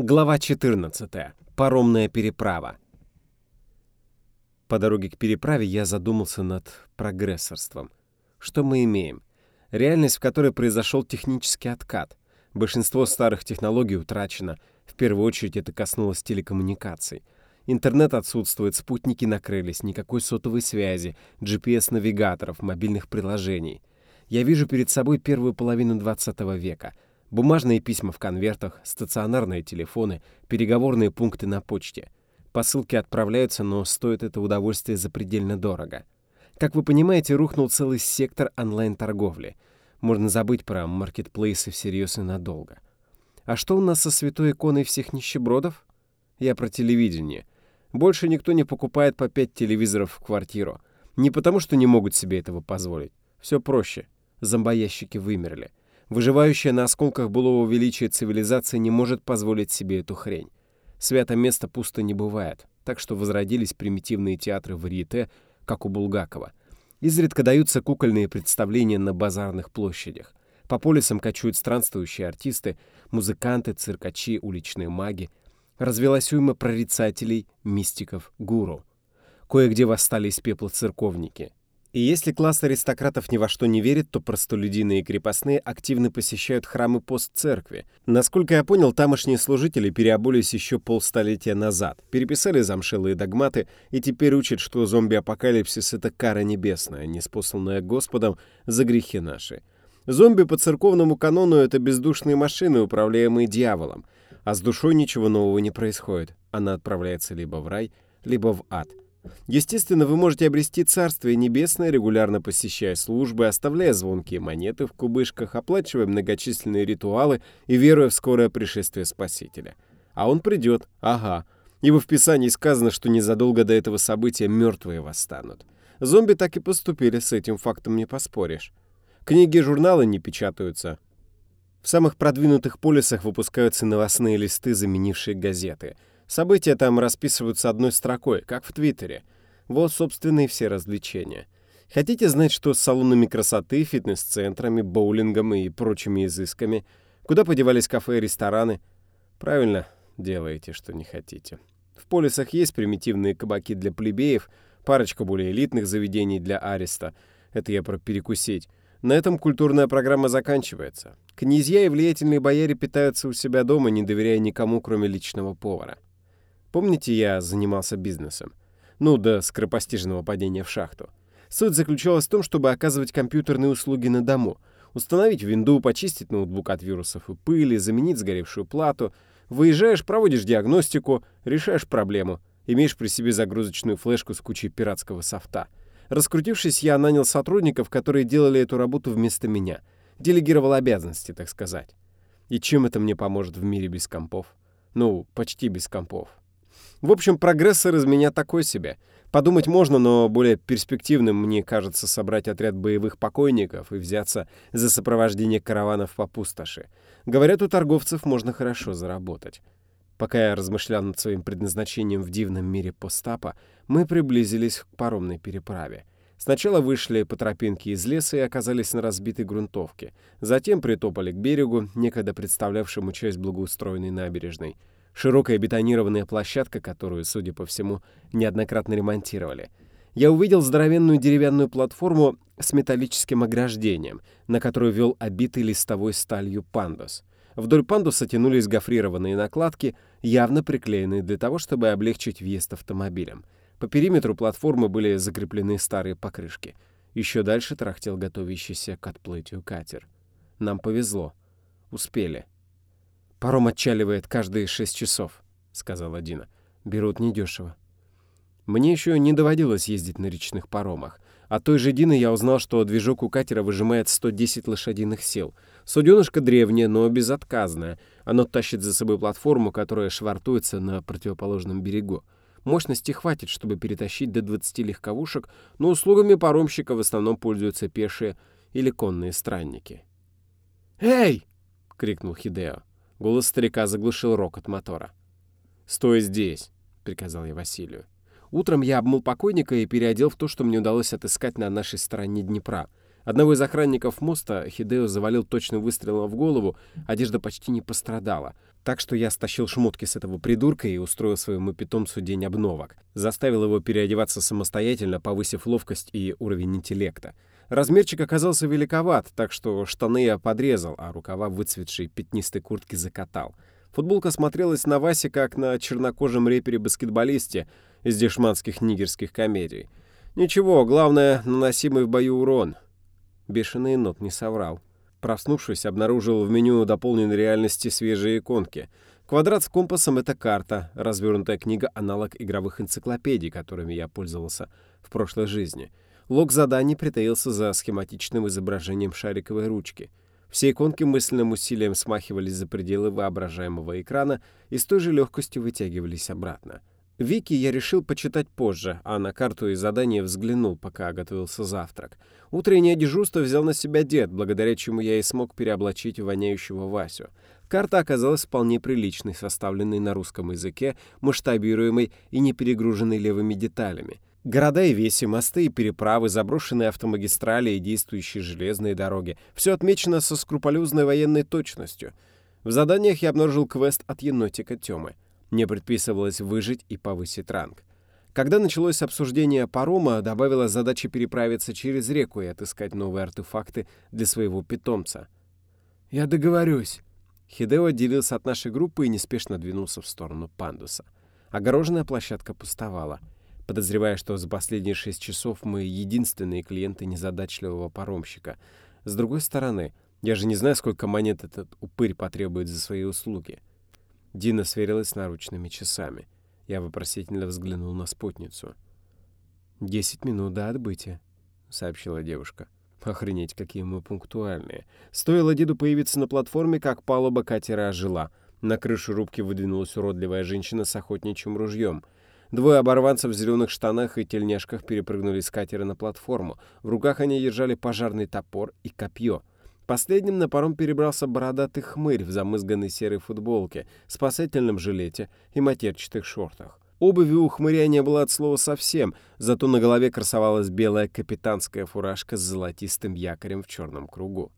Глава 14. Паромная переправа. По дороге к переправе я задумался над прогрессорством. Что мы имеем? Реальность, в которой произошел технический откат. Большинство старых технологий утрачено. В первую очередь это коснулось телекоммуникаций. Интернет отсутствует, спутники накрылись, никакой сотовой связи, GPS-навигаторов, мобильных приложений. Я вижу перед собой первую половину 20 века — Бумажные письма в конвертах, стационарные телефоны, переговорные пункты на почте. Посылки отправляются, но стоит это удовольствие запредельно дорого. Как вы понимаете, рухнул целый сектор онлайн-торговли. Можно забыть про маркетплейсы всерьез и надолго. А что у нас со святой иконой всех нищебродов? Я про телевидение. Больше никто не покупает по пять телевизоров в квартиру. Не потому, что не могут себе этого позволить. Все проще. Зомбоящики вымерли. Выживающая на осколках былого величия цивилизация не может позволить себе эту хрень. Свято место пусто не бывает, так что возродились примитивные театры варьете, как у Булгакова. Изредка даются кукольные представления на базарных площадях. По полисам кочуют странствующие артисты, музыканты, циркачи, уличные маги. Развелась уйма прорицателей, мистиков, гуру. Кое-где восстали из пепла церковники. И если класс аристократов ни во что не верит, то простолюдины и крепостные активно посещают храмы постцеркви. Насколько я понял, тамошние служители переобулись еще полстолетия назад, переписали замшелые догматы и теперь учат, что зомби-апокалипсис — это кара небесная, неспосланная Господом за грехи наши. Зомби по церковному канону — это бездушные машины, управляемые дьяволом. А с душой ничего нового не происходит. Она отправляется либо в рай, либо в ад — Естественно, вы можете обрести Царствие Небесное, регулярно посещая службы, оставляя звонкие монеты в кубышках, оплачивая многочисленные ритуалы и веруя в скорое пришествие Спасителя. А он придет, ага. Ибо в Писании сказано, что незадолго до этого события мертвые восстанут. Зомби так и поступили, с этим фактом не поспоришь. Книги и журналы не печатаются. В самых продвинутых полисах выпускаются новостные листы, заменившие газеты — События там расписываются одной строкой, как в Твиттере. Вот, собственно, и все развлечения. Хотите знать, что с салонами красоты, фитнес-центрами, боулингом и прочими изысками? Куда подевались кафе и рестораны? Правильно делаете, что не хотите. В полисах есть примитивные кабаки для плебеев, парочка более элитных заведений для ареста. Это я про перекусить. На этом культурная программа заканчивается. Князья и влиятельные бояре питаются у себя дома, не доверяя никому, кроме личного повара. Помните, я занимался бизнесом? Ну, до скоропостижного падения в шахту. Суть заключалась в том, чтобы оказывать компьютерные услуги на дому. Установить винду, почистить ноутбук от вирусов и пыли, заменить сгоревшую плату. Выезжаешь, проводишь диагностику, решаешь проблему. Имеешь при себе загрузочную флешку с кучей пиратского софта. Раскрутившись, я нанял сотрудников, которые делали эту работу вместо меня. Делегировал обязанности, так сказать. И чем это мне поможет в мире без компов? Ну, почти без компов. В общем, прогрессор из меня такой себе. Подумать можно, но более перспективным мне кажется собрать отряд боевых покойников и взяться за сопровождение караванов по пустоши. Говорят, у торговцев можно хорошо заработать. Пока я размышлял над своим предназначением в дивном мире постапа, мы приблизились к паромной переправе. Сначала вышли по тропинке из леса и оказались на разбитой грунтовке. Затем притопали к берегу, некогда представлявшему часть благоустроенной набережной. Широкая бетонированная площадка, которую, судя по всему, неоднократно ремонтировали. Я увидел здоровенную деревянную платформу с металлическим ограждением, на которую вел обитый листовой сталью пандус. Вдоль пандуса тянулись гофрированные накладки, явно приклеенные для того, чтобы облегчить въезд автомобилям. По периметру платформы были закреплены старые покрышки. Еще дальше трахтел готовящийся к отплытию катер. Нам повезло. Успели. «Паром отчаливает каждые шесть часов», — сказала Дина. «Берут недешево». Мне еще не доводилось ездить на речных паромах. От той же Дины я узнал, что движок у катера выжимает 110 лошадиных сил. Суденышко древнее, но безотказное. Оно тащит за собой платформу, которая швартуется на противоположном берегу. Мощности хватит, чтобы перетащить до 20 легковушек, но услугами паромщика в основном пользуются пешие или конные странники. «Эй!» — крикнул Хидео. Голос старика заглушил рокот мотора. «Стой здесь», — приказал я Василию. Утром я обмыл покойника и переодел в то, что мне удалось отыскать на нашей стороне Днепра. Одного из охранников моста Хидео завалил точным выстрелом в голову, одежда почти не пострадала. Так что я стащил шмотки с этого придурка и устроил своему питомцу день обновок. Заставил его переодеваться самостоятельно, повысив ловкость и уровень интеллекта. Размерчик оказался великоват, так что штаны я подрезал, а рукава выцветшей пятнистой куртки закатал. Футболка смотрелась на Васе как на чернокожем репере-баскетболисте из дешманских нигерских комедий. Ничего, главное — наносимый в бою урон. Бешеный нот не соврал. Проснувшись, обнаружил в меню дополненной реальности свежие иконки. Квадрат с компасом — это карта, развернутая книга — аналог игровых энциклопедий, которыми я пользовался в прошлой жизни. Лог заданий притаился за схематичным изображением шариковой ручки. Все иконки мысленным усилием смахивались за пределы воображаемого экрана и с той же легкостью вытягивались обратно. Вики я решил почитать позже, а на карту и задание взглянул, пока готовился завтрак. Утреннее дежурство взял на себя дед, благодаря чему я и смог переоблачить воняющего Васю. Карта оказалась вполне приличной, составленной на русском языке, масштабируемой и не перегруженной левыми деталями. Города и веси, мосты и переправы, заброшенные автомагистрали и действующие железные дороги. Все отмечено со скрупулезной военной точностью. В заданиях я обнаружил квест от енотика Тёмы. Мне предписывалось выжить и повысить ранг. Когда началось обсуждение парома, добавила задача переправиться через реку и отыскать новые артефакты для своего питомца. «Я договорюсь». Хидео отделился от нашей группы и неспешно двинулся в сторону пандуса. Огороженная площадка пустовала. Подозревая, что за последние шесть часов мы единственные клиенты незадачливого паромщика. С другой стороны, я же не знаю, сколько монет этот упырь потребует за свои услуги. Дина сверилась с наручными часами. Я вопросительно взглянул на спутницу. «Десять минут до отбытия», — сообщила девушка. Охренеть, какие мы пунктуальные. Стоило деду появиться на платформе, как палуба катера ожила. На крышу рубки выдвинулась уродливая женщина с охотничьим ружьем. Двое оборванцев в зеленых штанах и тельняшках перепрыгнули с катера на платформу. В руках они держали пожарный топор и копье — Последним на паром перебрался бородатый хмырь в замызганной серой футболке, спасательном жилете и матерчатых шортах. Обуви у хмыря не было от слова совсем, зато на голове красовалась белая капитанская фуражка с золотистым якорем в черном кругу.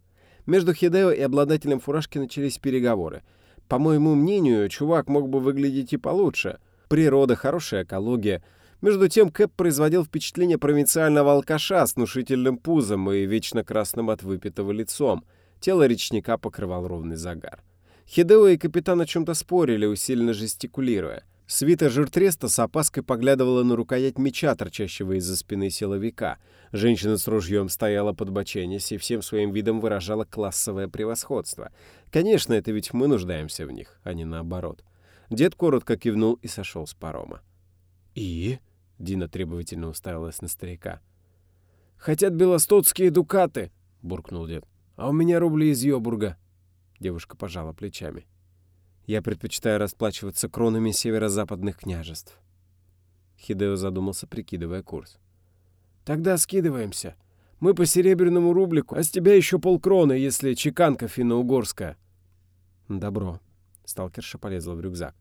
Между Хидео и обладателем фуражки начались переговоры. По моему мнению, чувак мог бы выглядеть и получше. Природа, хорошая экология — между тем Кэп производил впечатление провинциального алкаша с внушительным пузом и вечно красным от выпитого лицом. Тело речника покрывал ровный загар. Хидео и капитан о чем-то спорили, усиленно жестикулируя. Свита жиртреста с опаской поглядывала на рукоять меча, торчащего из-за спины силовика. Женщина с ружьем стояла под боченись и всем своим видом выражала классовое превосходство. Конечно, это ведь мы нуждаемся в них, а не наоборот. Дед коротко кивнул и сошел с парома. «И?» Дина требовательно уставилась на старика. «Хотят белостотские дукаты!» — буркнул дед. «А у меня рубли из Йобурга!» Девушка пожала плечами. «Я предпочитаю расплачиваться кронами северо-западных княжеств». Хидео задумался, прикидывая курс. «Тогда скидываемся. Мы по серебряному рублику, а с тебя еще полкроны, если чеканка финно-угорская». «Добро». Сталкерша полезла в рюкзак.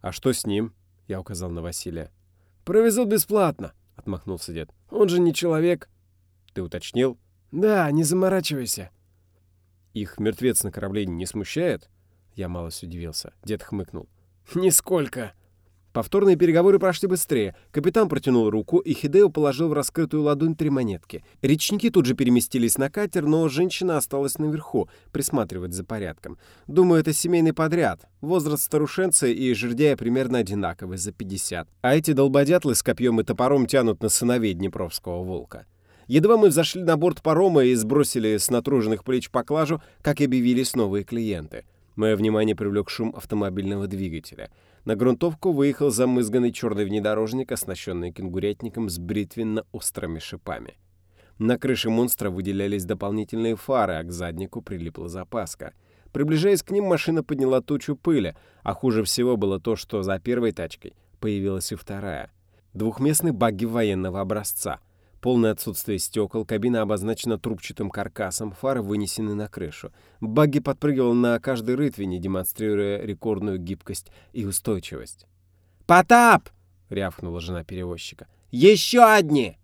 «А что с ним?» — я указал на Василия. «Провезу бесплатно», — отмахнулся дед. «Он же не человек». «Ты уточнил?» «Да, не заморачивайся». «Их мертвец на корабле не смущает?» Я малость удивился. Дед хмыкнул. «Нисколько». Повторные переговоры прошли быстрее. Капитан протянул руку, и Хидео положил в раскрытую ладонь три монетки. Речники тут же переместились на катер, но женщина осталась наверху, присматривать за порядком. Думаю, это семейный подряд. Возраст старушенца и жердяя примерно одинаковый, за 50. А эти долбодятлы с копьем и топором тянут на сыновей Днепровского волка. Едва мы взошли на борт парома и сбросили с натруженных плеч поклажу, как объявились новые клиенты. Мое внимание привлек шум автомобильного двигателя — на грунтовку выехал замызганный черный внедорожник, оснащенный кенгурятником с бритвенно-острыми шипами. На крыше монстра выделялись дополнительные фары, а к заднику прилипла запаска. Приближаясь к ним, машина подняла тучу пыли, а хуже всего было то, что за первой тачкой появилась и вторая. Двухместный багги военного образца — Полное отсутствие стекол, кабина обозначена трубчатым каркасом, фары вынесены на крышу. Багги подпрыгивал на каждой рытвине, демонстрируя рекордную гибкость и устойчивость. «Потап!» — рявкнула жена перевозчика. «Еще одни!»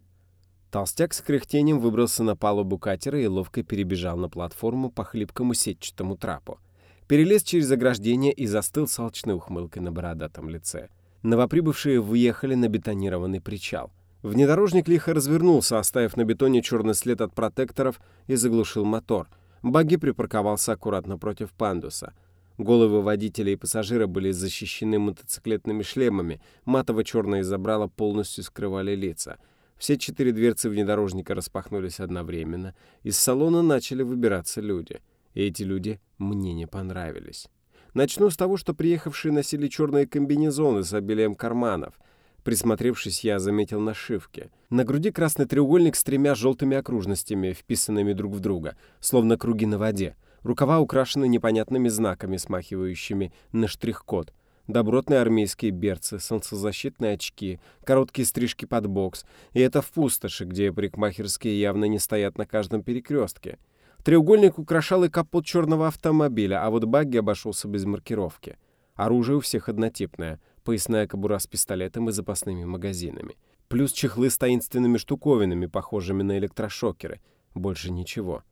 Толстяк с кряхтением выбрался на палубу катера и ловко перебежал на платформу по хлипкому сетчатому трапу. Перелез через ограждение и застыл с алчной ухмылкой на бородатом лице. Новоприбывшие въехали на бетонированный причал. Внедорожник лихо развернулся, оставив на бетоне черный след от протекторов и заглушил мотор. Багги припарковался аккуратно против пандуса. Головы водителя и пассажира были защищены мотоциклетными шлемами, матово-черные забрала полностью скрывали лица — все четыре дверцы внедорожника распахнулись одновременно. Из салона начали выбираться люди. И эти люди мне не понравились. Начну с того, что приехавшие носили черные комбинезоны с обилием карманов. Присмотревшись, я заметил нашивки. На груди красный треугольник с тремя желтыми окружностями, вписанными друг в друга, словно круги на воде. Рукава украшены непонятными знаками, смахивающими на штрих-код — добротные армейские берцы, солнцезащитные очки, короткие стрижки под бокс. И это в пустоши, где парикмахерские явно не стоят на каждом перекрестке. Треугольник украшал и капот черного автомобиля, а вот багги обошелся без маркировки. Оружие у всех однотипное, поясная кобура с пистолетом и запасными магазинами. Плюс чехлы с таинственными штуковинами, похожими на электрошокеры. Больше ничего.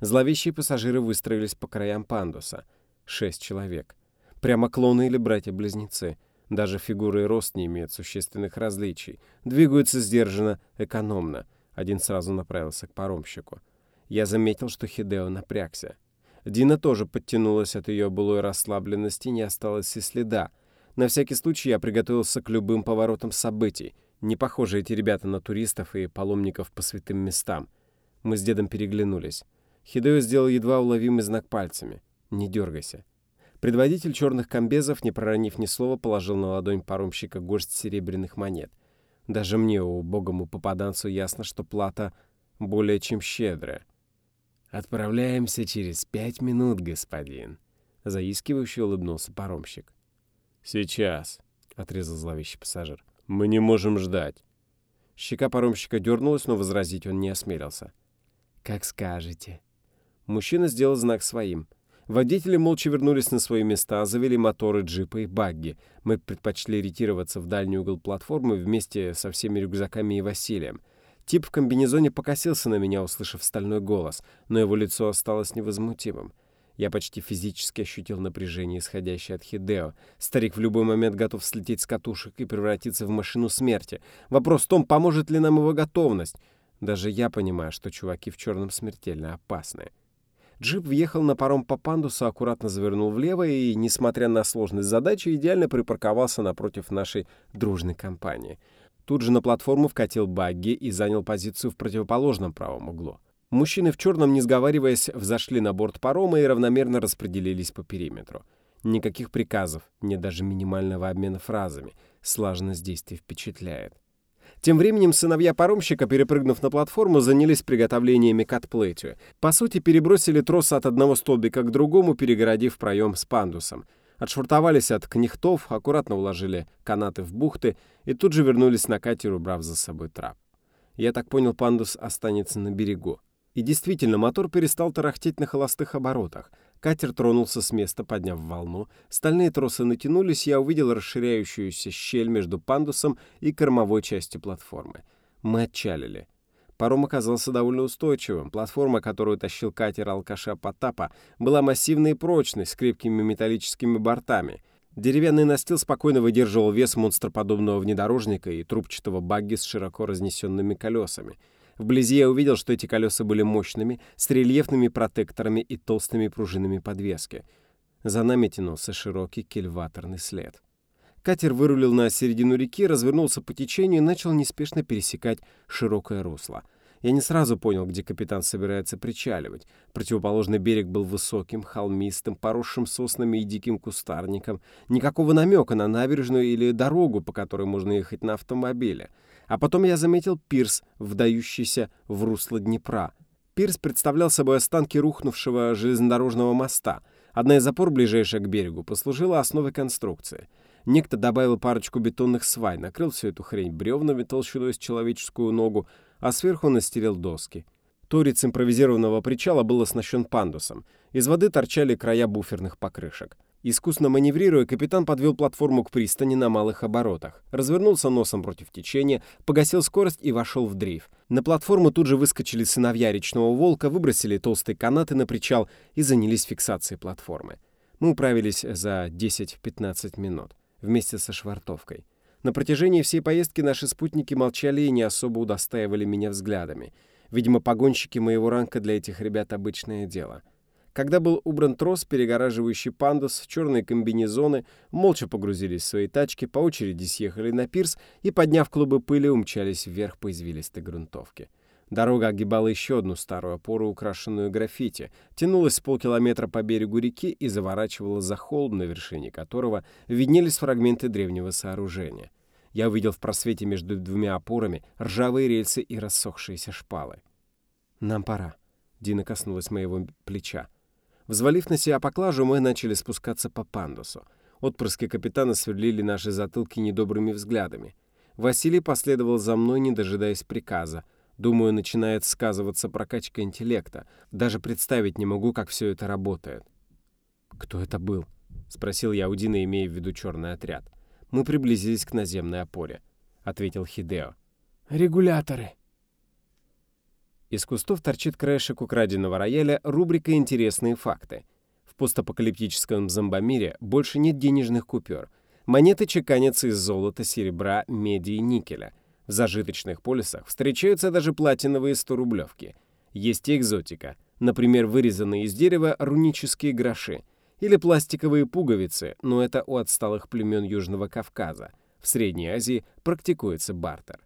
Зловещие пассажиры выстроились по краям пандуса. Шесть человек. Прямо клоны или братья-близнецы. Даже фигуры и рост не имеют существенных различий. Двигаются сдержанно, экономно. Один сразу направился к паромщику. Я заметил, что Хидео напрягся. Дина тоже подтянулась от ее былой расслабленности, не осталось и следа. На всякий случай я приготовился к любым поворотам событий. Не похожи эти ребята на туристов и паломников по святым местам. Мы с дедом переглянулись. Хидео сделал едва уловимый знак пальцами. «Не дергайся». Предводитель черных комбезов, не проронив ни слова, положил на ладонь паромщика горсть серебряных монет. Даже мне, убогому попаданцу, ясно, что плата более чем щедрая. «Отправляемся через пять минут, господин», — заискивающе улыбнулся паромщик. «Сейчас», — отрезал зловещий пассажир. «Мы не можем ждать». Щека паромщика дернулась, но возразить он не осмелился. «Как скажете». Мужчина сделал знак своим — Водители молча вернулись на свои места, завели моторы джипа и багги. Мы предпочли ретироваться в дальний угол платформы вместе со всеми рюкзаками и Василием. Тип в комбинезоне покосился на меня, услышав стальной голос, но его лицо осталось невозмутимым. Я почти физически ощутил напряжение, исходящее от Хидео. Старик в любой момент готов слететь с катушек и превратиться в машину смерти. Вопрос в том, поможет ли нам его готовность. Даже я понимаю, что чуваки в черном смертельно опасны. Джип въехал на паром по пандусу, аккуратно завернул влево и, несмотря на сложность задачи, идеально припарковался напротив нашей дружной компании. Тут же на платформу вкатил багги и занял позицию в противоположном правом углу. Мужчины в черном, не сговариваясь, взошли на борт парома и равномерно распределились по периметру. Никаких приказов, нет даже минимального обмена фразами. Слаженность действий впечатляет. Тем временем сыновья паромщика, перепрыгнув на платформу, занялись приготовлениями к отплытию. По сути, перебросили трос от одного столбика к другому, перегородив проем с пандусом. Отшвартовались от кнехтов, аккуратно уложили канаты в бухты и тут же вернулись на катер, убрав за собой трап. Я так понял, пандус останется на берегу. И действительно, мотор перестал тарахтеть на холостых оборотах. Катер тронулся с места, подняв волну. Стальные тросы натянулись, я увидел расширяющуюся щель между пандусом и кормовой частью платформы. Мы отчалили. Паром оказался довольно устойчивым. Платформа, которую тащил катер алкаша Потапа, была массивной и прочной, с крепкими металлическими бортами. Деревянный настил спокойно выдерживал вес монстроподобного внедорожника и трубчатого багги с широко разнесенными колесами — Вблизи я увидел, что эти колеса были мощными, с рельефными протекторами и толстыми пружинами подвески. За нами тянулся широкий кильваторный след. Катер вырулил на середину реки, развернулся по течению и начал неспешно пересекать широкое русло. Я не сразу понял, где капитан собирается причаливать. Противоположный берег был высоким, холмистым, поросшим соснами и диким кустарником. Никакого намека на набережную или дорогу, по которой можно ехать на автомобиле. А потом я заметил пирс, вдающийся в русло Днепра. Пирс представлял собой останки рухнувшего железнодорожного моста. Одна из опор, ближайшая к берегу, послужила основой конструкции. Некто добавил парочку бетонных свай, накрыл всю эту хрень бревнами толщиной с человеческую ногу, а сверху настелил доски. Торец импровизированного причала был оснащен пандусом. Из воды торчали края буферных покрышек. Искусно маневрируя, капитан подвел платформу к пристани на малых оборотах, развернулся носом против течения, погасил скорость и вошел в дрейф. На платформу тут же выскочили сыновья речного волка, выбросили толстые канаты на причал и занялись фиксацией платформы. Мы управились за 10-15 минут вместе со швартовкой. На протяжении всей поездки наши спутники молчали и не особо удостаивали меня взглядами. Видимо, погонщики моего ранка для этих ребят обычное дело — когда был убран трос, перегораживающий пандус, черные комбинезоны молча погрузились в свои тачки, по очереди съехали на пирс и, подняв клубы пыли, умчались вверх по извилистой грунтовке. Дорога огибала еще одну старую опору, украшенную граффити, тянулась с полкилометра по берегу реки и заворачивала за холм, на вершине которого виднелись фрагменты древнего сооружения. Я увидел в просвете между двумя опорами ржавые рельсы и рассохшиеся шпалы. «Нам пора», — Дина коснулась моего плеча. Взвалив на себя поклажу, мы начали спускаться по пандусу. Отпрыски капитана сверлили наши затылки недобрыми взглядами. Василий последовал за мной, не дожидаясь приказа. Думаю, начинает сказываться прокачка интеллекта. Даже представить не могу, как все это работает. «Кто это был?» — спросил я у Дины, имея в виду черный отряд. «Мы приблизились к наземной опоре», — ответил Хидео. «Регуляторы», из кустов торчит краешек украденного рояля рубрика «Интересные факты». В постапокалиптическом зомбомире больше нет денежных купюр. Монеты чеканятся из золота, серебра, меди и никеля. В зажиточных полисах встречаются даже платиновые 100-рублевки. Есть и экзотика. Например, вырезанные из дерева рунические гроши. Или пластиковые пуговицы, но это у отсталых племен Южного Кавказа. В Средней Азии практикуется бартер.